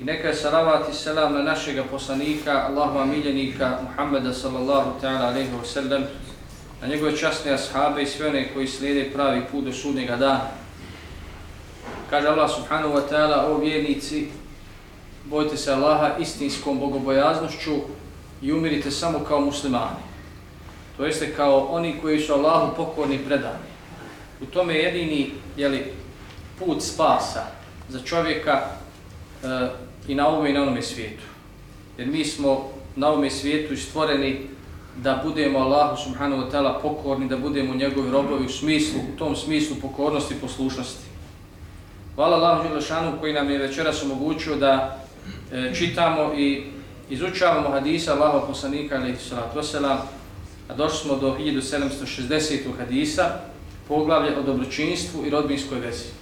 i neka je salavat i selam na našeg poslanika, Allahova miljenika Muhammeda sallallahu ta'ala alaihi wa sallam, na njegove časne ashabe i sve one koji slijede pravi put do sudnjega dana. Kaže Allah subhanahu wa ta'ala, o vjernici, bojte se Allaha istinskom bogobojaznošću i umirite samo kao muslimani. To jeste kao oni koji su Allahu pokorni predani. U tome je jedini jeli, put spasa za čovjeka e, i na ovome i na onome svijetu. Jer mi smo na ovome svijetu stvoreni da budemo Allahu subhanahu wa ta'ala pokorni, da budemo njegovi robovi u smislu, u tom smislu pokornosti i poslušnosti. Hvala Allahu Đelešanu koji nam je večeras omogućio da e, čitamo i izučavamo hadisa Allahu poslanika alaihi salatu wasalam, a došli smo do 1760. hadisa, poglavlje o dobročinstvu i rodbinskoj vezi.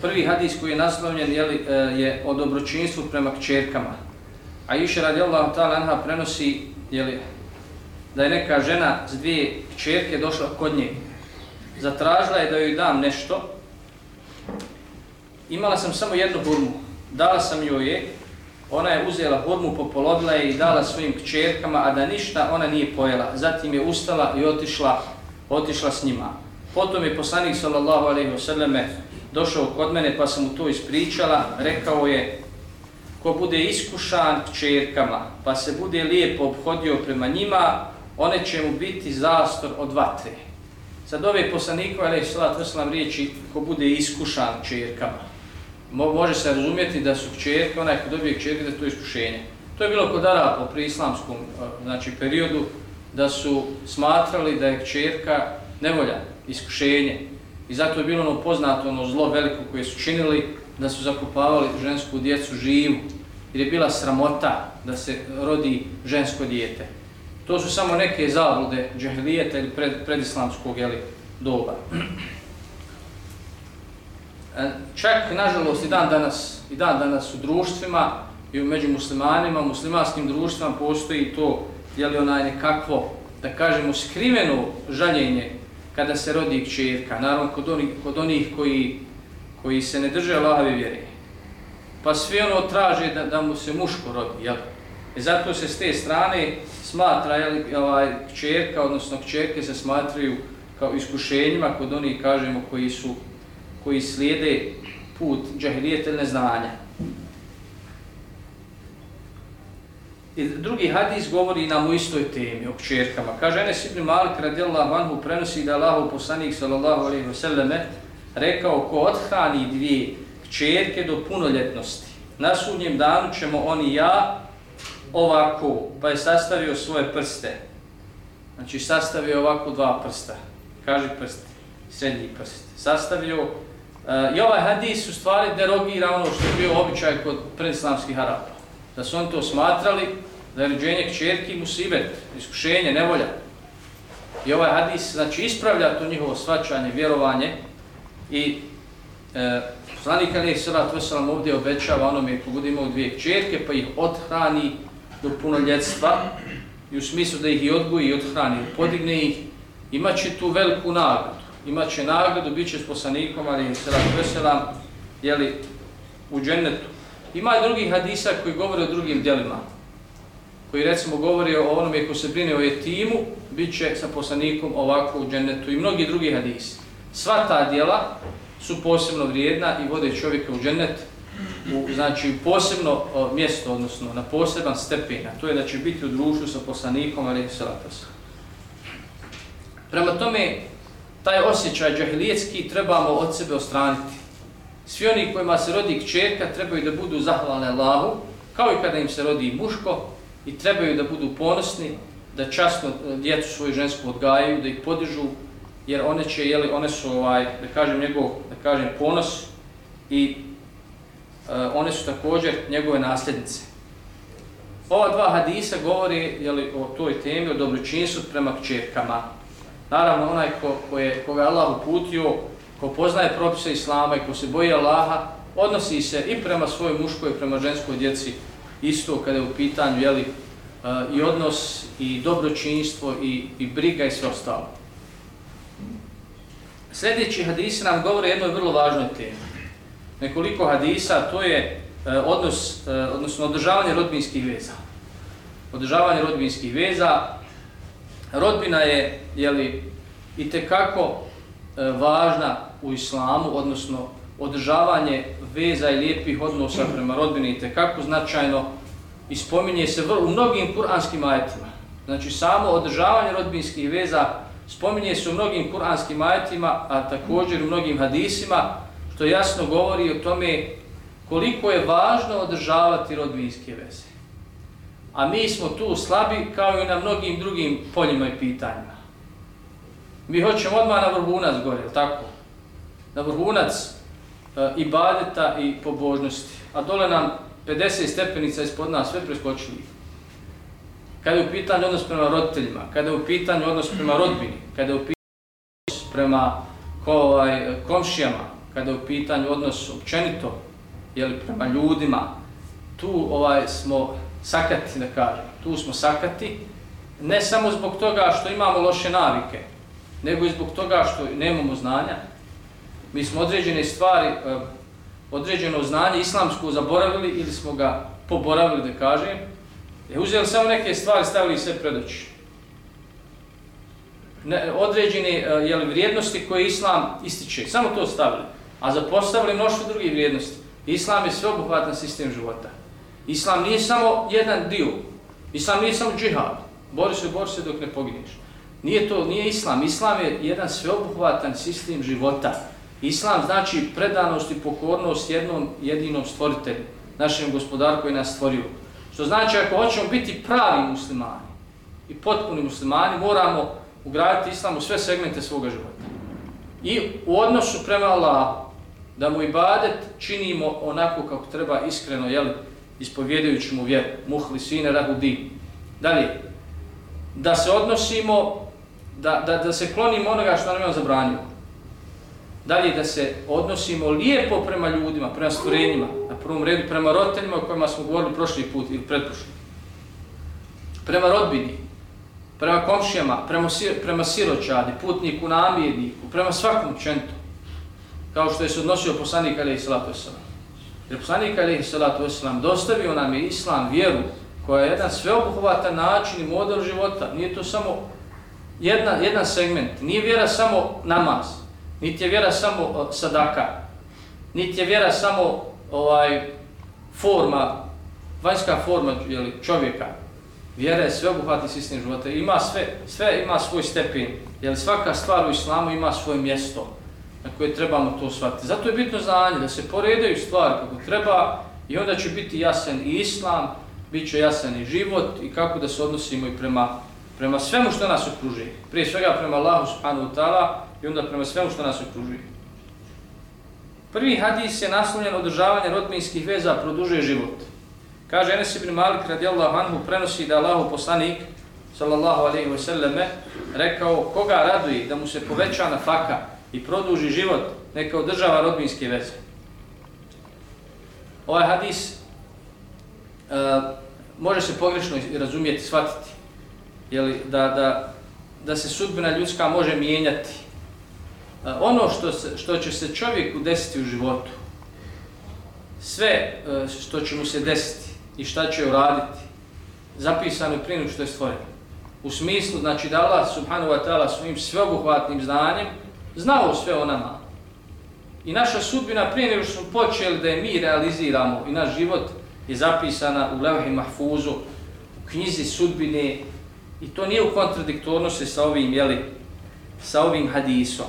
Prvi hadis koji je naslovljen je, e, je o dobročinstvu prema kćerkama. A iše radijallahu ta'ala anha prenosi jeli, da je neka žena s dvije kćerke došla kod nje. Zatražila je da joj dam nešto. Imala sam samo jednu hurmu. Dala sam joj je. Ona je uzela hurmu, popolodila je i dala svojim kćerkama, a da ništa ona nije pojela. Zatim je ustala i otišla, otišla s njima. Potom je poslanik sallallahu alejhi ve selleme došao kod mene pa sam mu to ispričala, rekao je ko bude iskušan kćerkama pa se bude lijepo obhodio prema njima, one će mu biti zastor od vatre. Sad ove poslanikove, ali salat vrsalam riječi, ko bude iskušan kćerkama. Mo, može se razumjeti da su kćerke, onaj ko dobije kćerke, da je to iskušenje. To je bilo kod Arapa pri islamskom e, znači, periodu, da su smatrali da je kćerka nevolja, iskušenje. I zato je bilo ono poznato ono zlo veliko koje su činili da su zakupavali žensku djecu živu. Jer je bila sramota da se rodi žensko dijete. To su samo neke zablude džehlijeta ili pred, predislamskog jeli, doba. E, čak, nažalost, i dan danas, i dan danas u društvima i među muslimanima, muslimanskim društvima postoji to, jeli onaj nekakvo, da kažemo, skriveno žaljenje kada se rodi kćerka, naravno kod onih, kod onih koji, koji se ne drže Allahove vjere. Pa svi ono traže da, da mu se muško rodi, jel? I zato se s te strane smatra, jel, ovaj, kćerka, odnosno kćerke se smatraju kao iskušenjima kod onih, kažemo, koji su, koji slijede put džahilijetelne neznanja. I drugi hadis govori nam u istoj temi, o kćerkama. Kaže Enes ibn Malik radijallahu anhu prenosi da Allahu poslanik sallallahu alejhi ve sallame rekao ko odhrani dvije kćerke do punoljetnosti. Na sudnjem danu ćemo oni ja ovako, pa je sastavio svoje prste. Znači sastavio ovako dva prsta. Kaže prst, srednji prst. Sastavio uh, i ovaj hadis u stvari derogira ono što je bio običaj kod predislamskih Araba. Da su oni to smatrali da je rođenje kćerki musibet, iskušenje, nevolja. I ovaj hadis znači, ispravlja to njihovo svačanje, vjerovanje i e, poslanik Ali Srat Veselam ovdje obećava onome ko bude imao dvije kćerke pa ih odhrani do punoljetstva i u smislu da ih i odgoji i odhrani, podigne ih, imaće tu veliku nagradu. Imaće nagradu, bit će s poslanikom Ali Srat Veselam jeli, u džennetu. Ima i drugih hadisa koji govore o drugim djelima koji recimo govori o onome ko se brine o etimu, bit će sa poslanikom ovako u džennetu i mnogi drugi hadisi. Sva ta dijela su posebno vrijedna i vode čovjeka u džennet, u, znači u posebno o, mjesto, odnosno na poseban stepen, a to je da će biti u društvu sa poslanikom, ali i salatas. Prema tome, taj osjećaj džahilijetski trebamo od sebe ostraniti. Svi oni kojima se rodi kćerka trebaju da budu zahvalne Allahu, kao i kada im se rodi muško, i trebaju da budu ponosni, da časno eh, djecu svoju žensku odgajaju, da ih podižu, jer one će, jeli, one su, ovaj, da kažem, njegov, da kažem, ponos i eh, one su također njegove nasljednice. Ova dva hadisa govori jeli, o toj temi, o dobročinstvu prema kćerkama. Naravno, onaj ko, ko je, koga je Allah uputio, ko poznaje propise Islama i ko se boji Allaha, odnosi se i prema svojoj muškoj i prema ženskoj djeci isto kada je u pitanju jeli, e, i odnos i dobročinstvo i, i briga i sve ostalo. Sljedeći hadisi nam govore o jednoj vrlo važnoj temi. Nekoliko hadisa, to je e, odnos, e, odnosno održavanje rodbinskih veza. Održavanje rodbinskih veza. Rodbina je jeli, i tekako važna u islamu, odnosno održavanje veza i lijepih odnosa prema rodbini te kako značajno i spominje se u mnogim kuranskim ajetima. Znači samo održavanje rodbinskih veza spominje se u mnogim kuranskim ajetima, a također u mnogim hadisima, što jasno govori o tome koliko je važno održavati rodbinske veze. A mi smo tu slabi kao i na mnogim drugim poljima i pitanjima. Mi hoćemo odmah na vrhunac gore, tako? Na vrhunac E, ibadeta i pobožnosti. A dole nam 50 stepenica ispod nas, sve preskočili. Kada je u pitanju odnos prema roditeljima, kada je u pitanju odnos prema rodbini, kada je u pitanju odnos prema ovaj, komšijama, kada je u pitanju odnos općenito jeli, prema ljudima, tu ovaj smo sakati, da kažem, tu smo sakati, ne samo zbog toga što imamo loše navike, nego i zbog toga što nemamo znanja. Mi smo određene stvari, e, određeno znanje islamsko zaboravili ili smo ga poboravili, da kažem, je uzeli samo neke stvari, stavili sve pred oči. Ne, određene e, jeli, vrijednosti koje islam ističe, samo to stavili, a zapostavili mnoštvo drugih vrijednosti. Islam je sveobuhvatan sistem života. Islam nije samo jedan dio. Islam nije samo džihad. Bori se, bori se dok ne pogineš. Nije to, nije islam. Islam je jedan sveobuhvatan sistem života. Islam znači predanost i pokornost jednom jedinom stvoritelju, našem gospodaru koji nas stvorio. Što znači ako hoćemo biti pravi muslimani i potpuni muslimani, moramo ugraditi islam u sve segmente svoga života. I u odnosu prema Allahu, da mu ibadet činimo onako kako treba iskreno, jel, ispovjedajući mu vjeru, muhli sine rahudi. Dalje, da se odnosimo, da, da, da se klonimo onoga što nam je on zabranio dalje da se odnosimo lijepo prema ljudima, prema stvorenjima, na prvom redu prema roditeljima o kojima smo govorili prošli put ili pretprošli. Prema rodbini, prema komšijama, prema, sir, prema siročadi, putniku, namjedniku, prema svakom čentu, kao što je se odnosio poslanik alaihi salatu wasalam. Jer poslanik alaihi salatu wasalam dostavio nam je islam, vjeru, koja je jedan sveobuhvatan način i model života. Nije to samo jedna, jedan segment, nije vjera samo namaz, Niti je vjera samo sadaka, niti je vjera samo ovaj forma, vanjska forma jeli, čovjeka. Vjera je sveobuhvatni sistem života. Ima sve, sve ima svoj stepen. Jer svaka stvar u islamu ima svoje mjesto na koje trebamo to shvatiti. Zato je bitno znanje da se poredaju stvari kako treba i onda će biti jasan i islam, bit će jasan i život i kako da se odnosimo i prema, prema svemu što nas okruži. Prije svega prema Allahu subhanahu wa ta'ala, i onda prema svemu što nas okružuje. Prvi hadis je naslovljen održavanje rodbinskih veza produžuje život. Kaže Enes ibn Malik radijallahu anhu prenosi da Allahu poslanik sallallahu alejhi ve selleme rekao koga raduje da mu se poveća na faka i produži život neka održava rodbinske veze. Ovaj hadis uh, može se pogrešno razumjeti, shvatiti. Jeli, da, da, da se sudbina ljudska može mijenjati E, ono što, se, što će se čovjeku desiti u životu, sve e, što će mu se desiti i šta će uraditi, zapisano je prije što je stvoreno. U smislu, znači da Allah subhanahu wa ta'ala svojim sveobuhvatnim znanjem znao sve o nama. I naša sudbina prije nego što smo počeli da je mi realiziramo i naš život je zapisana u Levhi Mahfuzu, u knjizi sudbine i to nije u kontradiktornosti sa ovim, jeli, sa ovim hadisom.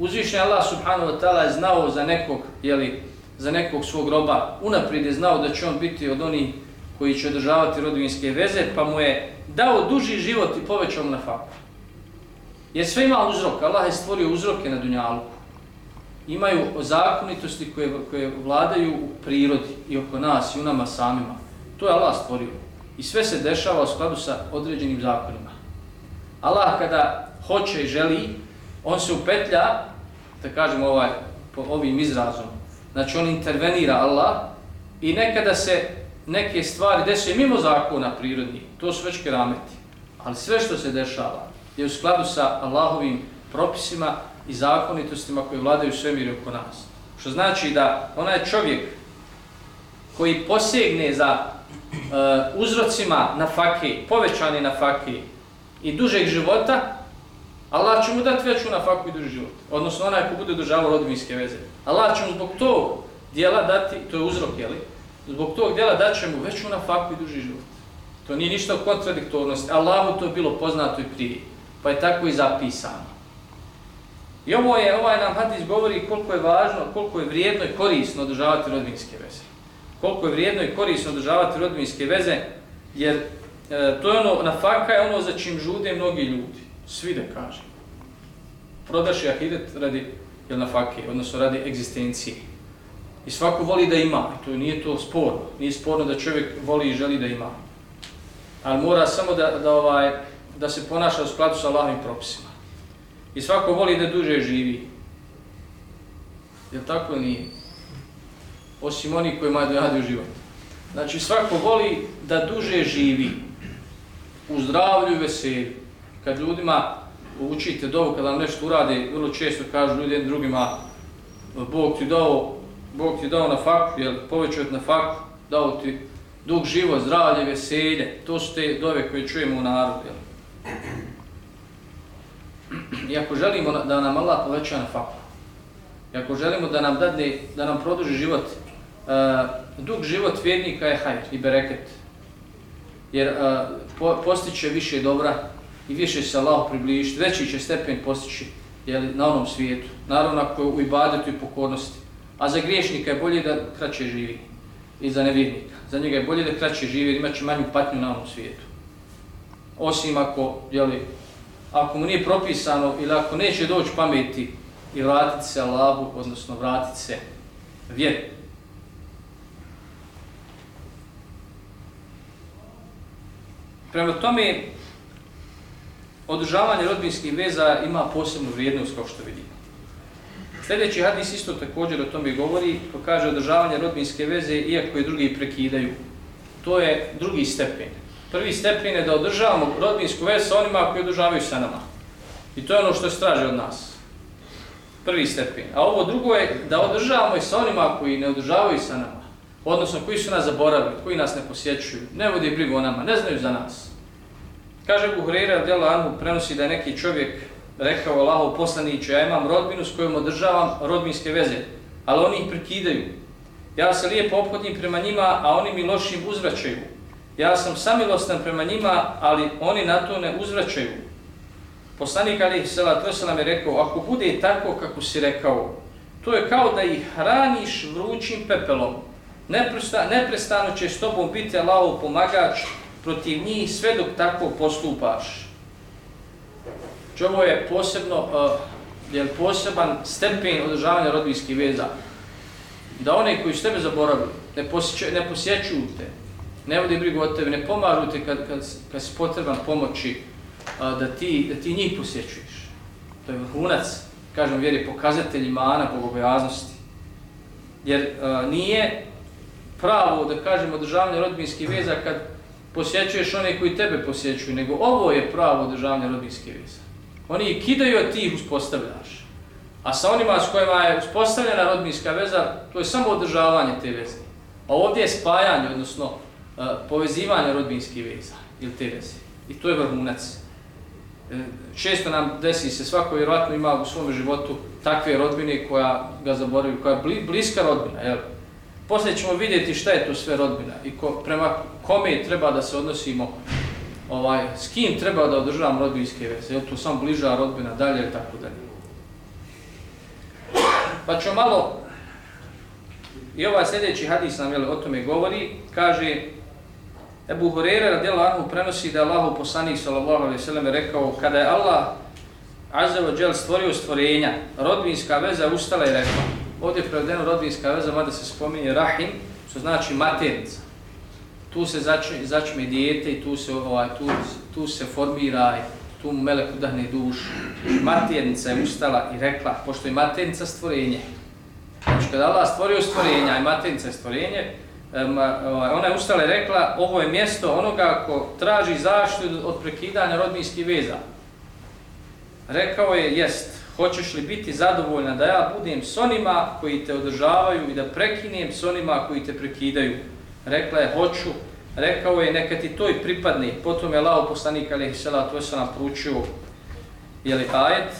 Uzvišnji Allah subhanahu wa ta'ala je znao za nekog, jeli, za nekog svog roba, unaprijed je znao da će on biti od onih koji će održavati rodvinske veze, pa mu je dao duži život i povećao mu na faku. Jer sve ima uzrok, Allah je stvorio uzroke na Dunjalu. imaju zakonitosti koje, koje vladaju u prirodi i oko nas i u nama samima. To je Allah stvorio. I sve se dešava u skladu sa određenim zakonima. Allah kada hoće i želi, on se upetlja, da kažemo ovaj, po ovim izrazom, znači on intervenira Allah i nekada se neke stvari desuje mimo zakona prirodnih, to su već kerameti. Ali sve što se dešava je u skladu sa Allahovim propisima i zakonitostima koje vladaju svemir oko nas. Što znači da onaj čovjek koji posegne za uh, uzrocima na fake, povećani na fake i dužeg života, Allah će mu dati veću nafaku i duži život. Odnosno onaj ko bude održavao rodbinske veze. Allah će mu zbog tog dijela dati, to je uzrok, jeli? Zbog tog dijela daće mu veću nafaku i duži život. To nije ništa u kontradiktornosti. Allahu to je bilo poznato i prije. Pa je tako i zapisano. I ovo je, ovaj nam hadis govori koliko je važno, koliko je vrijedno i korisno održavati rodbinske veze. Koliko je vrijedno i korisno održavati rodbinske veze, jer e, to je ono, nafaka je ono za čim žude mnogi ljudi. Svi da kažem. Prodaš ahiret radi jel, na odnosno radi egzistencije. I svako voli da ima, i to nije to sporno. Nije sporno da čovjek voli i želi da ima. Ali mora samo da, da, ovaj, da se ponaša u skladu sa Allahovim propisima. I svako voli da duže živi. Jel tako nije? Osim oni koji imaju dojadi u život. Znači svako voli da duže živi. U zdravlju i veselju. Kad ljudima učite dovu, kada vam nešto urade, vrlo često kažu ljudi drugima Bog ti dao, Bog ti dao na faktu, jel, povećao na faktu, dao ti dug život, zdravlje, veselje. To su te dove koje čujemo u narodu. Jel. I ako želimo da nam Allah poveća na faktu, i ako želimo da nam dadne, da nam produži život, uh, dug život vjernika je hajr i bereket. Jer uh, po, postiće više dobra i više se Allah približiti, veći će stepen postići jeli, na onom svijetu. Naravno ako je u ibadetu i pokornosti. A za griješnika je bolje da kraće živi. I za nevjernika. Za njega je bolje da kraće živi jer imaće manju patnju na onom svijetu. Osim ako, jeli, ako mu nije propisano ili ako neće doći pameti i vratiti se Allahu, odnosno vratiti se vjeru. Prema tome, održavanje rodbinskih veza ima posebnu vrijednost kao što vidimo. Sljedeći hadis isto također o tome govori, ko kaže održavanje rodbinske veze iako je drugi prekidaju. To je drugi stepen. Prvi stepen je da održavamo rodbinsku vezu sa onima koji održavaju sa nama. I to je ono što straže od nas. Prvi stepen. A ovo drugo je da održavamo i sa onima koji ne održavaju sa nama. Odnosno koji su nas zaboravili, koji nas ne posjećuju, ne vodi brigu o nama, ne znaju za nas. Kaže Buhreira djela prenosi da je neki čovjek rekao Allahov poslaniće, ja imam rodbinu s kojom održavam rodbinske veze, ali oni ih prekidaju. Ja se lijepo ophodim prema njima, a oni mi lošim uzvraćaju. Ja sam samilostan prema njima, ali oni na to ne uzvraćaju. Poslanik Ali Sela Tvrsala je rekao, ako bude tako kako si rekao, to je kao da ih hraniš vrućim pepelom. Neprestano će s tobom biti Allahov pomagač, protiv njih sve dok tako postupaš. Ovo je posebno, eh, uh, je poseban stepen održavanja rodbinskih veza. Da one koji su tebe zaboravili, ne, posjeću, ne posjećuju te, ne vode brigu od tebe, ne pomažu te kad, kad, kad si potreban pomoći uh, da, ti, da ti njih posjećuješ. To je vrhunac, kažem, vjeri pokazatelj imana, bogobojaznosti. Jer uh, nije pravo, da kažemo, održavanje rodbinskih veza kad posjećuješ one koji tebe posjećuju, nego ovo je pravo održavanje rodbinske veze. Oni ih kidaju, a ti ih uspostavljaš. A sa onima s kojima je uspostavljena rodbinska veza, to je samo održavanje te veze. A ovdje je spajanje, odnosno e, povezivanje rodbinskih veza ili te veze. I to je vrhunac. E, često nam desi se, svako vjerojatno ima u svom životu takve rodbine koja ga zaboravaju, koja je bliska rodbina. Jel? Poslije ćemo vidjeti šta je to sve rodbina i ko, prema kome treba da se odnosimo, ovaj, s kim treba da održavamo rodbinske veze, je to samo bliža rodbina, dalje i tako dalje. Pa ćemo malo, i ovaj sljedeći hadis nam jel, o tome govori, kaže, Ebu Hurere radijel Anhu prenosi da je Allah poslanik sallallahu alaihi sallam rekao, kada je Allah Azevo Đel stvorio stvorenja, rodbinska veza ustala i rekla. Ovdje je prevedeno rodbinska veza, mada se spominje Rahim, što znači maternica. Tu se začme, začme dijete i tu se, ovaj, tu, tu se formira i tu mu melek udahne dušu. Maternica je ustala i rekla, pošto je maternica stvorenje, znači kada Allah stvorio stvorenja i maternica je stvorenje, ovaj, ona je ustala i rekla, ovo je mjesto onoga ko traži zaštitu od prekidanja rodbinskih veza. Rekao je, jest, hoćeš li biti zadovoljna da ja budem s onima koji te održavaju i da prekinem s onima koji te prekidaju? Rekla je, hoću. Rekao je, neka ti to i pripadne. Potom je Allah poslanik, ali je sela, to je sam naporučio, jeli ajet,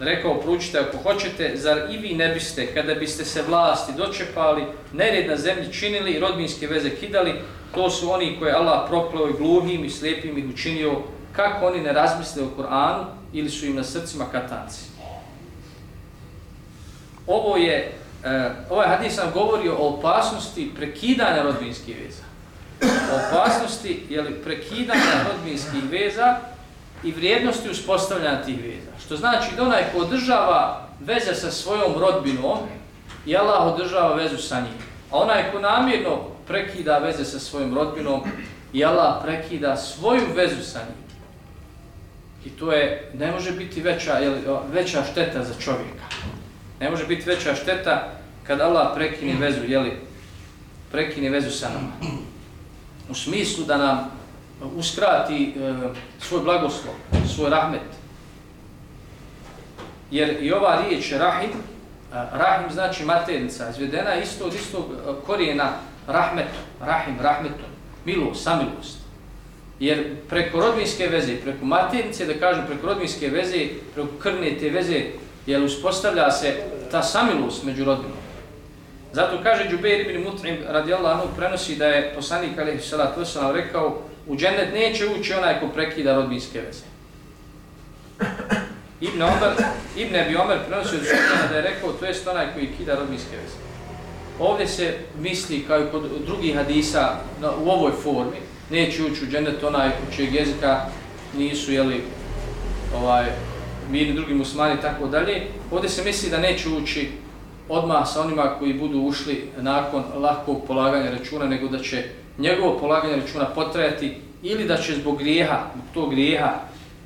rekao, pručite, ako hoćete, zar i vi ne biste, kada biste se vlasti dočepali, nered na zemlji činili i rodbinske veze kidali, to su oni koje Allah proklao i gluhim i slijepim ih učinio, kako oni ne razmisle o Koranu ili su im na srcima katanci. Ovo je, uh, ovaj hadis nam govori o opasnosti prekidanja rodbinskih veza. O opasnosti jeli, prekidanja rodbinskih veza i vrijednosti uspostavljanja tih veza. Što znači da onaj ko održava veze sa svojom rodbinom, i Allah održava vezu sa njim. A onaj ko namjerno prekida veze sa svojom rodbinom, i Allah prekida svoju vezu sa njim. I to je, ne može biti veća, jeli, veća šteta za čovjeka. Ne može biti veća šteta kad Allah prekine vezu, jeli, prekine vezu sa nama. U smislu da nam uskrati e, svoj blagoslov, svoj rahmet. Jer i ova riječ rahim, rahim znači maternica, izvedena isto od istog e, korijena rahmetu, rahim, rahmetu, milost, samilost. Jer preko rodinske veze, preko maternice, da kažem, preko rodinske veze, preko krvne te veze, jer uspostavlja se ta samilost među rodbinom. Zato kaže Džubeir ibn Mut'im radijallahu anhu prenosi da je poslanik alejhi salatu vesselam rekao u džennet neće ući onaj ko prekida rodbinske veze. Ibn Omer, Ibn Abi Omer prenosi od Sufjana da je rekao to jest onaj koji kida rodbinske veze. Ovdje se misli kao i kod drugih hadisa na, u ovoj formi neće ući u džennet onaj ko čijeg jezika nisu jeli ovaj mirni drugi muslimani i tako dalje. Ovdje se misli da neće ući odmah sa onima koji budu ušli nakon lahkog polaganja računa, nego da će njegovo polaganje računa potrajati ili da će zbog grijeha, zbog tog grijeha,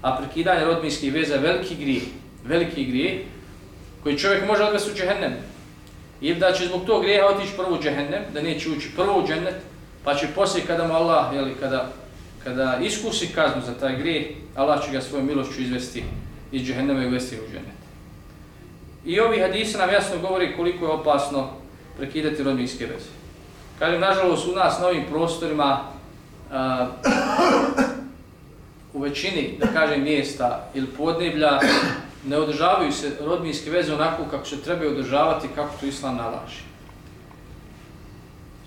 a prekidanje rodbinskih veza veliki grijeh, veliki grijeh, koji čovjek može odvesti u džehennem, ili da će zbog tog grijeha otići prvo u džehennem, da neće ući prvo u džennet, pa će poslije kada mu Allah, jeli, kada, kada iskusi kaznu za taj grijeh, Allah će ga svojom milošću izvesti iz džehennema i uvesti u džennet. I ovi hadisi nam jasno govori koliko je opasno prekidati rodbinske veze. Kažem, nažalost, u nas na ovim prostorima uh, u većini, da kažem, mjesta ili podneblja ne održavaju se rodbinske veze onako kako se trebaju održavati, kako to Islam nalaži.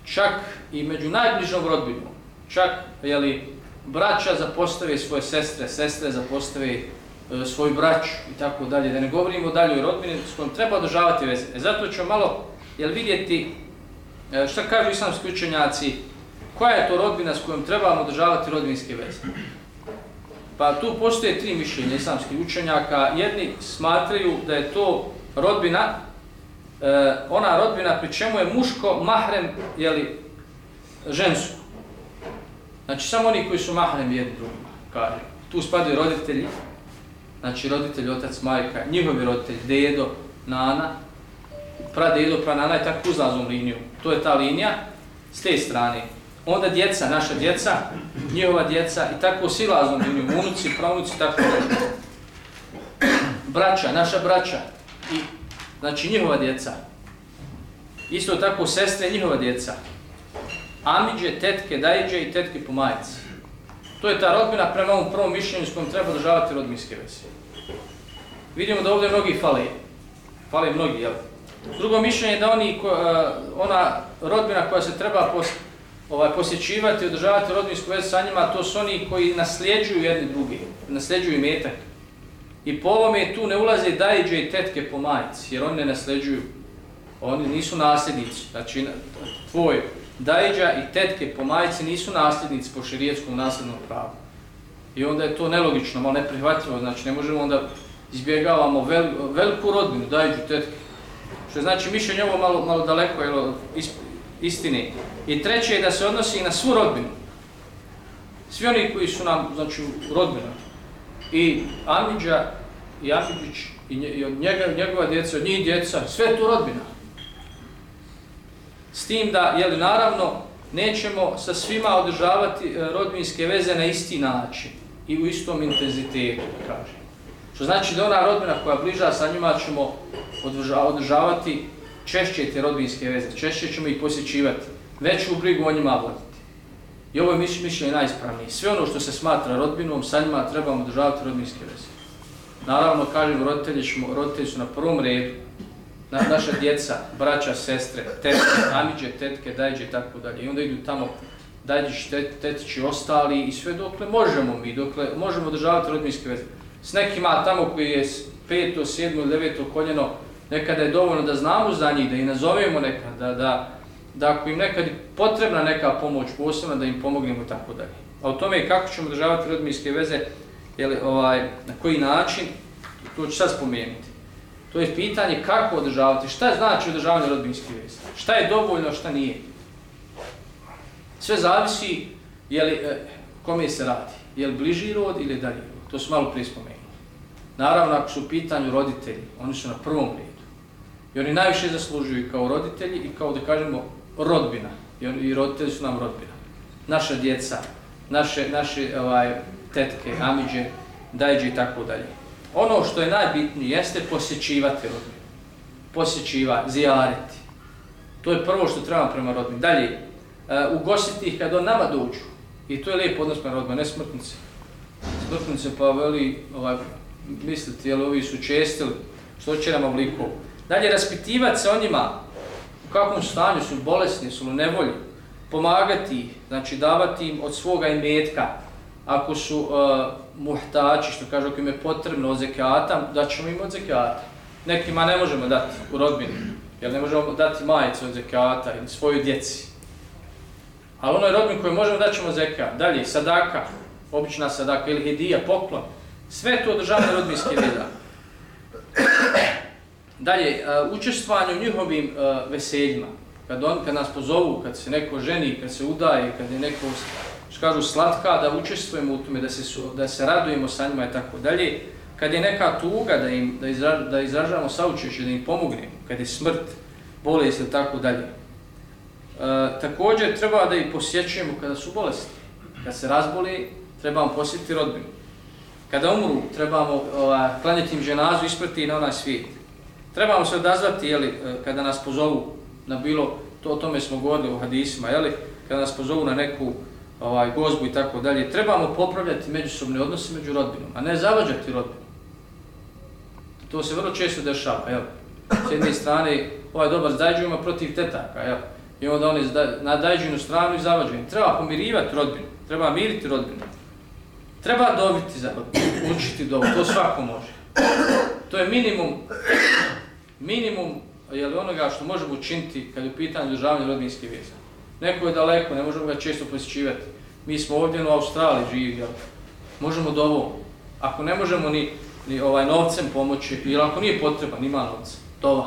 Čak i među najbližom rodbinom, čak, jeli, braća zapostave svoje sestre, sestre zapostave E, svoju braću i tako dalje, da ne govorimo dalje o rodbini s kojom treba održavati veze. E zato ćemo malo jel, vidjeti e, šta kažu islamski učenjaci, koja je to rodbina s kojom trebamo održavati rodbinske veze. Pa tu postoje tri mišljenja islamskih učenjaka. Jedni smatraju da je to rodbina, e, ona rodbina pri čemu je muško mahrem jeli, žensko. Znači samo oni koji su mahrem jedni drugima, kaže. Tu spadaju roditelji, znači roditelj, otac, majka, njihovi roditelji, dedo, nana, pradedo, pranana je tako uzlaznom liniju. To je ta linija s te strane. Onda djeca, naša djeca, njihova djeca i tako silaznom liniju, unuci, pravunuci, tako. Braća, naša braća i znači njihova djeca. Isto tako sestre, njihova djeca. Amidže, tetke, dajđe i tetke po majici. To je ta rodbina prema ovom prvom mišljenju s kojom treba održavati rodbinske veze. Vidimo da ovdje mnogi fale. Fale mnogi, jel? Drugo mišljenje je da oni, ko, e, ona rodbina koja se treba pos, ovaj, posjećivati i održavati rodbinsku vezu sa njima, to su oni koji nasljeđuju jedni drugi, nasljeđuju metak. I po ovome tu ne ulaze dajđe i tetke po majici, jer oni ne nasljeđuju. Oni nisu nasljednici. Znači, tvoj dajđa i tetke po majici nisu nasljednici po širijetskom nasljednom pravu. I onda je to nelogično, malo neprihvatljivo, znači ne možemo onda izbjegavamo vel, veliku rodbinu, dajđu tetke. Što znači mišljenje ovo malo, malo daleko je istine. I treće je da se odnosi na svu rodbinu. Svi oni koji su nam, znači, rodbina. I Amidža, i Amidžić, i, nje, i od njega, njegova djeca, od njih djeca, sve tu rodbina. S tim da, jeli, naravno, nećemo sa svima održavati e, rodbinske veze na isti način i u istom intenzitetu, kaže. kažem. Što znači da ona rodbina koja bliža sa njima ćemo održavati češće te rodbinske veze, češće ćemo ih posjećivati, veću brigu o njima voditi. I ovo je mišljenje najispravnije. Sve ono što se smatra rodbinom, sa njima trebamo održavati rodbinske veze. Naravno, kažem, roditelji, ćemo, roditelji su na prvom redu, na, naša djeca, braća, sestre, tetke, amiđe, tetke, dajđe tako dalje. I onda idu tamo dajđić, tet, tetići, ostali i sve dokle možemo mi, dokle možemo održavati rodbinske veze. S nekima tamo koji je peto, sedmo ili deveto koljeno, nekada je dovoljno da znamo za njih, da ih nazovemo nekada, da, da, da ako im nekad potrebna neka pomoć posebna, da im pomognemo i tako dalje. A o tome kako ćemo održavati rodbinske veze, jeli, ovaj, na koji način, to ću sad spomenuti. To je pitanje kako održavati, šta znači održavanje rodbinske veze, šta je dovoljno, šta nije. Sve zavisi je li, e, kome se radi, je li bliži rod ili dalji rod, to su malo prije spomenuti. Naravno, ako su u pitanju roditelji, oni su na prvom redu. I oni najviše zaslužuju kao roditelji i kao da kažemo rodbina. I, oni, i roditelji su nam rodbina. Naša djeca, naše, naše ovaj, tetke, amiđe, dajđe i tako dalje. Ono što je najbitnije jeste posjećivati rodbinu. Posjećivati, zijariti. To je prvo što treba prema rodbini. Dalje, uh, ugostiti ih kad on nama dođu. I to je lijep odnos prema rodbinu, ne smrtnice. Smrtnice pa veli, ovaj, misliti, jel ovi su čestili, što će nam obliku. Dalje, raspitivati se o njima, u kakvom stanju su bolesni, su nevolji, pomagati, znači davati im od svoga imetka, ako su uh, muhtači, što kažu, ako im je potrebno od zekata, da ćemo im od zekata. Nekima ne možemo dati u rodbini, jer ne možemo dati majicu od zekata ili svoju djeci. Ali onoj rodbini koju možemo da ćemo zekat. Dalje, sadaka, obična sadaka ili hedija, poklon, Sve to održavanje rodbinske veda. Dalje, uh, učestvanje u njihovim uh, veseljima. Kad, on, kad nas pozovu, kad se neko ženi, kad se udaje, kad je neko, što kažu, slatka, da učestvujemo u tome, da se, su, da se radujemo sa njima i tako dalje. Kad je neka tuga, da, im, da, izra, da izražavamo saučešće, da im pomognemo. Kad je smrt, bolest i tako dalje. E, također, treba da ih posjećujemo kada su bolesti. Kad se razboli, trebamo posjetiti rodbinu kada umru, trebamo ova, klanjati im ženazu, isprati na onaj svijet. Trebamo se odazvati, jeli, e, kada nas pozovu na bilo, to o tome smo govorili u hadisima, jeli, kada nas pozovu na neku ovaj, gozbu i tako dalje, trebamo popravljati međusobne odnose među rodbinom, a ne zavađati rodbinu. To se vrlo često dešava, jel? S jedne strane, ovaj dobar zdajđu protiv tetaka, jel? I onda oni na dajđinu stranu i zavađaju. Treba pomirivati rodbinu, treba miriti rodbinu. Treba dobiti za učiti dobu, to svako može. To je minimum, minimum je onoga što možemo učiniti kad je u pitanju državne rodbinske veze. Neko je daleko, ne možemo ga često posjećivati. Mi smo ovdje u Australiji živi, jel? možemo dovo. Ako ne možemo ni, ni ovaj novcem pomoći, ili ako nije potreba, nima novca, dova.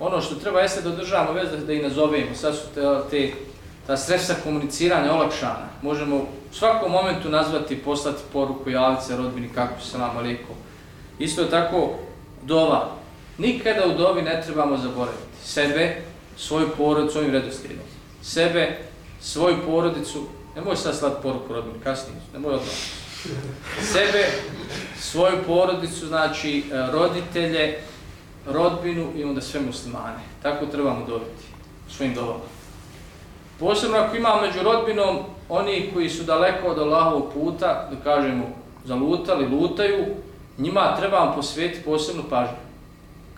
Ono što treba jeste da održavamo vez da, da ih nazovemo. Sad su te, te ta sredstva komuniciranja olakšana. Možemo u svakom momentu nazvati, poslati poruku, javiti se rodbini kako se nama lijeko. Isto tako, dova. Nikada u dovi ne trebamo zaboraviti sebe, svoju porodicu, ovim redoslijedom. Sebe, svoju porodicu, ne sad slati poruku rodbini, kasnije, ne odmah. Sebe, svoju porodicu, znači e, roditelje, rodbinu i onda sve muslimane. Tako trebamo dobiti svojim dovama. Posebno ako ima među rodbinom oni koji su daleko od Allahovog puta, da kažemo, zalutali, lutaju, njima trebamo posvetiti posebnu pažnju.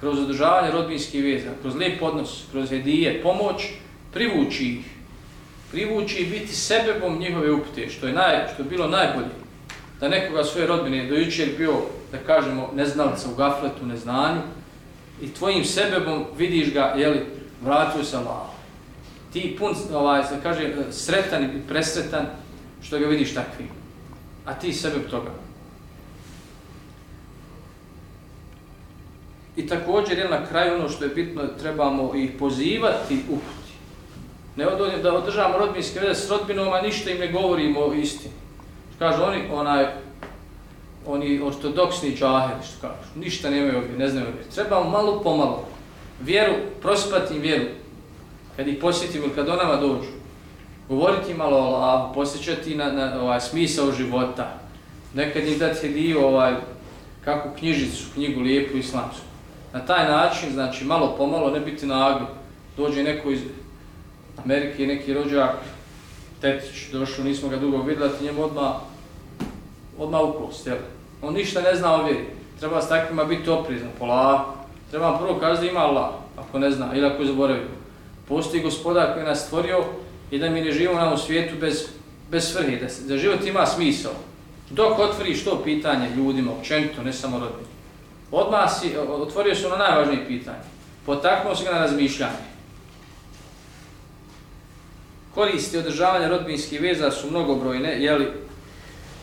Kroz održavanje rodbinskih veza, kroz lijep odnos, kroz hedije, pomoć, privući ih. Privući i biti sebebom njihove upute, što je, naj, što je bilo najbolje. Da nekoga svoje rodbine do jučer bio, da kažemo, neznalica u gafletu, neznanju, i tvojim sebebom vidiš ga, jeli, vratio se Allah. ti pun, ovaj, se kaže, sretan i presretan što ga vidiš takvi. A ti sebe toga. I također je na kraju ono što je bitno, trebamo ih pozivati uputi. Ne od, da održavamo rodbinske veze s rodbinom, a ništa im ne govorimo o istini. Kažu oni, onaj, oni ortodoksni džaheli, što kažu, ništa nemaju ovdje, ne znaju ovdje. Trebamo malo pomalo vjeru, prospati im vjeru, kad ih posjetimo ili kad o nama dođu. Govoriti malo o Allahu, posjećati na, na ovaj, smisao života, nekad im dati dio ovaj, kakvu knjižicu, knjigu lijepu islamsku. Na taj način, znači malo pomalo, ne biti nagli. Dođe neko iz Amerike, neki rođak, tetić, došao, nismo ga dugo vidjeli, njemu odmah, odmah ukost, jel? On ništa ne zna o vjeri. Treba s takvima biti oprizan, polako. Treba prvo kazati ima Allah, ako ne zna, ili ako je zaboravio. Postoji gospodar koji nas stvorio i da mi ne živimo na ovom svijetu bez, bez svrhe, da, da život ima smisao. Dok otvoriš to pitanje ljudima, općenito, ne samo rodbini, odmah si, otvorio se ono najvažnije pitanje. Potaknuo se ga na razmišljanje. Koristi održavanja rodbinskih veza su mnogobrojne, jeli,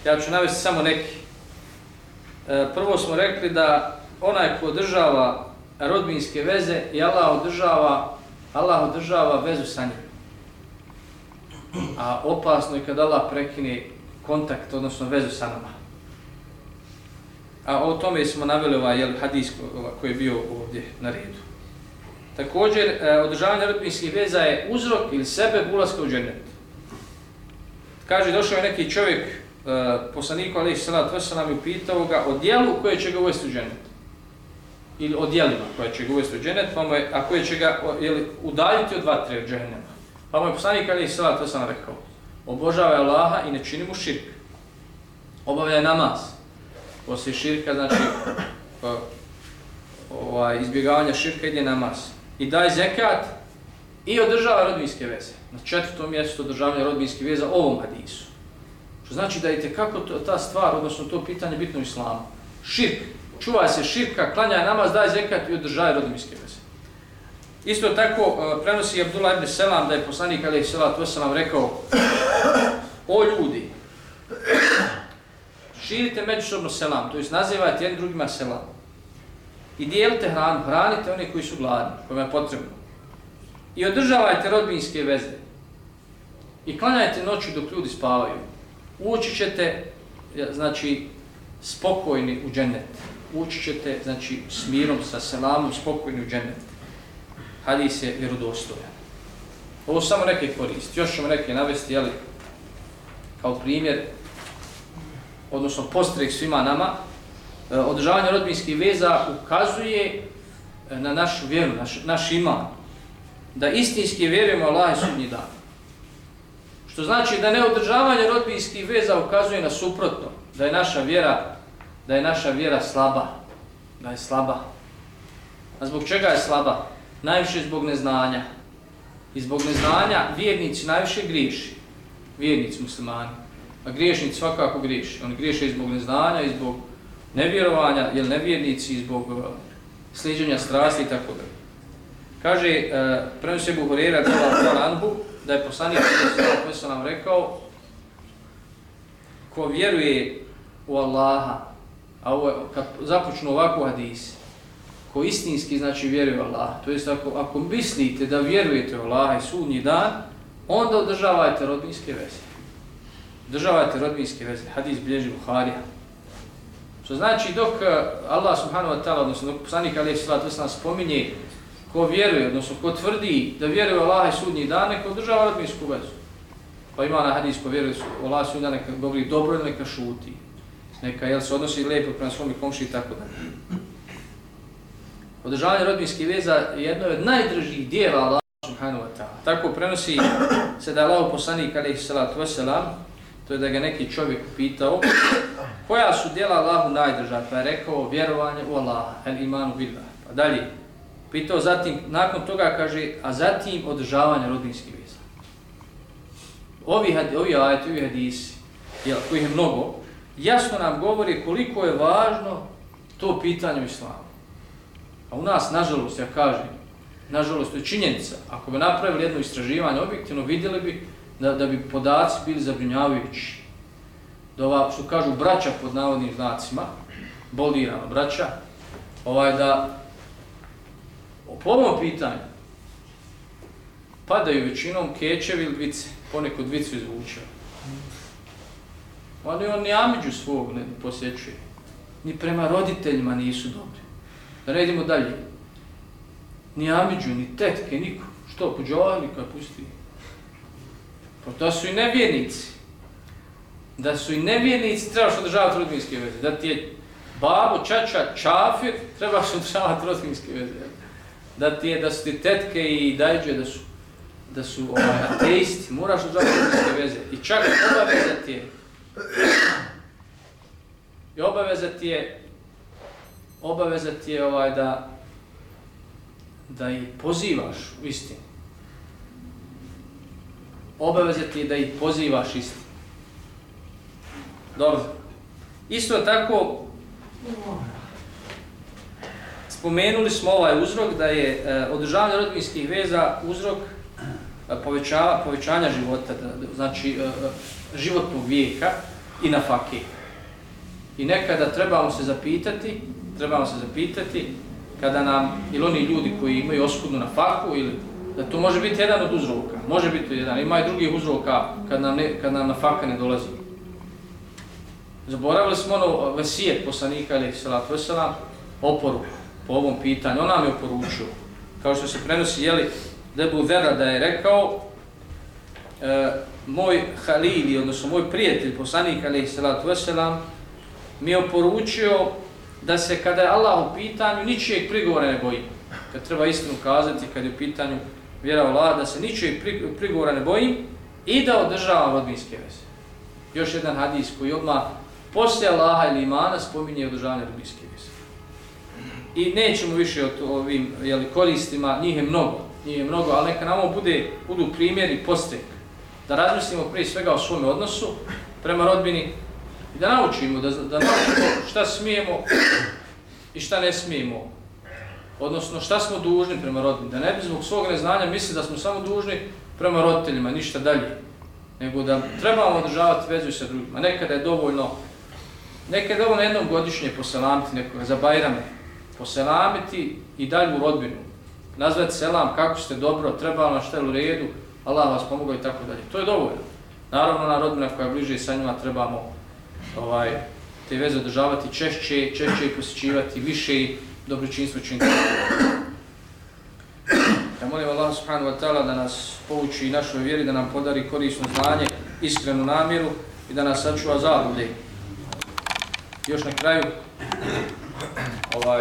ja ću navesti samo neki. E, prvo smo rekli da onaj ko održava rodbinske veze i Allah održava, Allah održava vezu sa njim. A opasno je kad Allah prekine kontakt, odnosno vezu sa nama. A o tome smo naveli ovaj jel, hadis koji je bio ovdje na redu. Također, e, održavanje rodbinskih veza je uzrok ili sebe ulaska u džennet. Kaže, došao je neki čovjek, e, poslaniku alaih sallat wasalam, i pitao ga o dijelu koje će ga uvesti u džennet. Ili o dijelima koje će ga uvesti u džennet, pa mu je, a koje će ga jeli, udaljiti od vatre od džennema. Pa mu je poslanik alaih sallat wasalam rekao, obožava Allaha i ne čini mu širk. Obavlja namaz. Poslije širka, znači, pa, ovaj, izbjegavanja širka ide namaz. I daj zekat i održava rodbinske veze. Na četvrtom mjestu održavanja rodbinske veze ovom hadisu. Što znači da je kako to, ta stvar, odnosno to pitanje bitno u islamu. Širk. Čuvaj se širka, klanja namaz, daj zekat i održava rodbinske veze. Isto tako e, prenosi Abdullah ibn Selam da je poslanik Ali Selat to rekao o ljudi širite međusobno selam, to jest nazivajte jednim drugima selam. I dijelite hranu, hranite one koji su gladni, kojima je potrebno. I održavajte rodbinske veze. I klanjajte noću dok ljudi spavaju. Ući ćete, znači, spokojni u džennet. Ući ćete, znači, s mirom, sa selamom, spokojni u džennet hadis je vjerodostojan. Ovo samo neke koristi. Još ćemo neke navesti, jeli, kao primjer, odnosno postrek svima nama, e, održavanje rodbinskih veza ukazuje e, na našu vjeru, naš, naš iman, da istinski vjerujemo Allah i sudnji dan. Što znači da neodržavanje rodbinskih veza ukazuje na suprotno, da je naša vjera, da je naša vjera slaba, da je slaba. A zbog čega je slaba? najviše zbog neznanja. I zbog neznanja vjernici najviše griješi. Vjernici muslimani. A griješnici svakako griješi. Oni griješe i zbog neznanja, i zbog nevjerovanja, jer nevjernici i zbog uh, sliđenja strasti i tako da. Kaže, e, uh, prema se Buhurera dala Anbu, da je poslanik koji sam nam rekao, ko vjeruje u Allaha, a ovo, kad započnu ovako hadisi, ko istinski znači vjeruje u Allaha, to jest ako, ako mislite da vjerujete u Allaha i sudnji dan, onda održavajte rodbinske veze. Održavajte rodbinske veze. Hadis bilježi Buharija. Što znači dok eh, Allah subhanahu wa ta'ala, odnosno dok poslanik alaih sallatu wasallam spominje ko vjeruje, odnosno ko tvrdi da vjeruje u Allah i sudnji dan, neka održava rodbinsku vezu. Pa ima na hadis ko vjeruje u Allah i sudnji dan, neka govori dobro ili neka šuti. Neka jel, se odnosi lijepo prema svom i komši i tako dalje. Održavanje rodbinskih veza je jedno od najdražih dijela Allah subhanahu wa ta'ala. Tako prenosi se da Allah poslanik alaihi salatu wasalam, to je da ga neki čovjek pitao, koja su djela Allahu najdrža, pa je rekao vjerovanje u Allaha, el imanu billah. Pa dalje, pitao zatim, nakon toga kaže, a zatim održavanje rodinskih veza. Ovi, had, ovi ajeti, ovi hadisi, jel, kojih je mnogo, jasno nam govori koliko je važno to pitanje u islamu. A u nas, nažalost, ja kažem, nažalost, to je činjenica. Ako bi napravili jedno istraživanje objektivno, vidjeli bi da, da bi podaci bili zabrinjavajući. Da ova, što kažu braća pod navodnim znacima, boldirano braća, ovaj, da Po ovom pitanju, padaju većinom kečevi ili dvice, ponekod dvicu izvuče. Oni on ni amiđu svog ne posjećuje, ni prema roditeljima nisu dobri. Da ne idemo dalje. Ni amiđu, ni tetke, niko. Što, pođovali kad pusti? To su i nevjernici. Da su i nevjernici, trebaš održavati rodbinske veze. Da ti je babo, čača, čafir, trebaš održavati rodbinske veze. Da ti je, da su ti tetke i dajđe, da su, da su ovaj, ateisti, moraš održavati rodbinske veze. I čak obaveza ti je, i obaveza ti je, obaveza ti je ovaj, da, da ih pozivaš u istinu. Obaveza ti je da ih pozivaš isti. Dobro. Isto tako, spomenuli smo ovaj uzrok da je e, održavanje rodbinskih veza uzrok e, povećava, povećanja života, da, znači e, e, životnog vijeka i na fakije. I nekada trebamo se zapitati, trebamo se zapitati kada nam, ili oni ljudi koji imaju oskudnu na faku, ili da to može biti jedan od uzroka, može biti jedan, ima i drugih uzroka kad nam, ne, kad nam na faka ne dolazi. Zaboravili smo ono vesijet poslanika ili salatu veselam, oporu po ovom pitanju, on nam je oporučio, kao što se prenosi, jeli, Debu Vera da je rekao, e, moj halili, odnosno moj prijatelj, poslanik ali salatu veselam, mi je oporučio da se kada je Allah u pitanju ničijeg prigovora ne boji. Kad treba istinu kazati, kad je u pitanju vjera u Allah, da se ničoj prigovora ne boji i da održava rodbinske veze. Još jedan hadis koji odmah poslije Allaha ili imana spominje održavanje rodbinske veze. I nećemo više o ovim jeli, koristima, njih je mnogo, njih je mnogo, ali neka nam bude, budu primjeri postrek. Da razmislimo prije svega o svome odnosu prema rodbini, I da naučimo, da, da naučimo šta smijemo i šta ne smijemo. Odnosno šta smo dužni prema rodbini. Da ne bi zbog svog neznanja misli da smo samo dužni prema roditeljima, ništa dalje. Nego da trebamo održavati vezu sa drugima. Nekada je dovoljno, nekada je dovoljno jednom godišnje poselamiti nekoga za bajrame. Poselamiti i dalje u rodbinu. Nazvati selam kako ste dobro, trebalo na šta u redu, Allah vas pomogao i tako dalje. To je dovoljno. Naravno, na rodbina koja je bliže i sa njima trebamo ovaj, te veze održavati češće, češće i posjećivati više i dobročinstvo činiti. Ja molim Allah subhanahu wa ta'ala da nas pouči našoj vjeri, da nam podari korisno znanje, iskrenu namjeru i da nas sačuva zablude. Još na kraju, ovaj,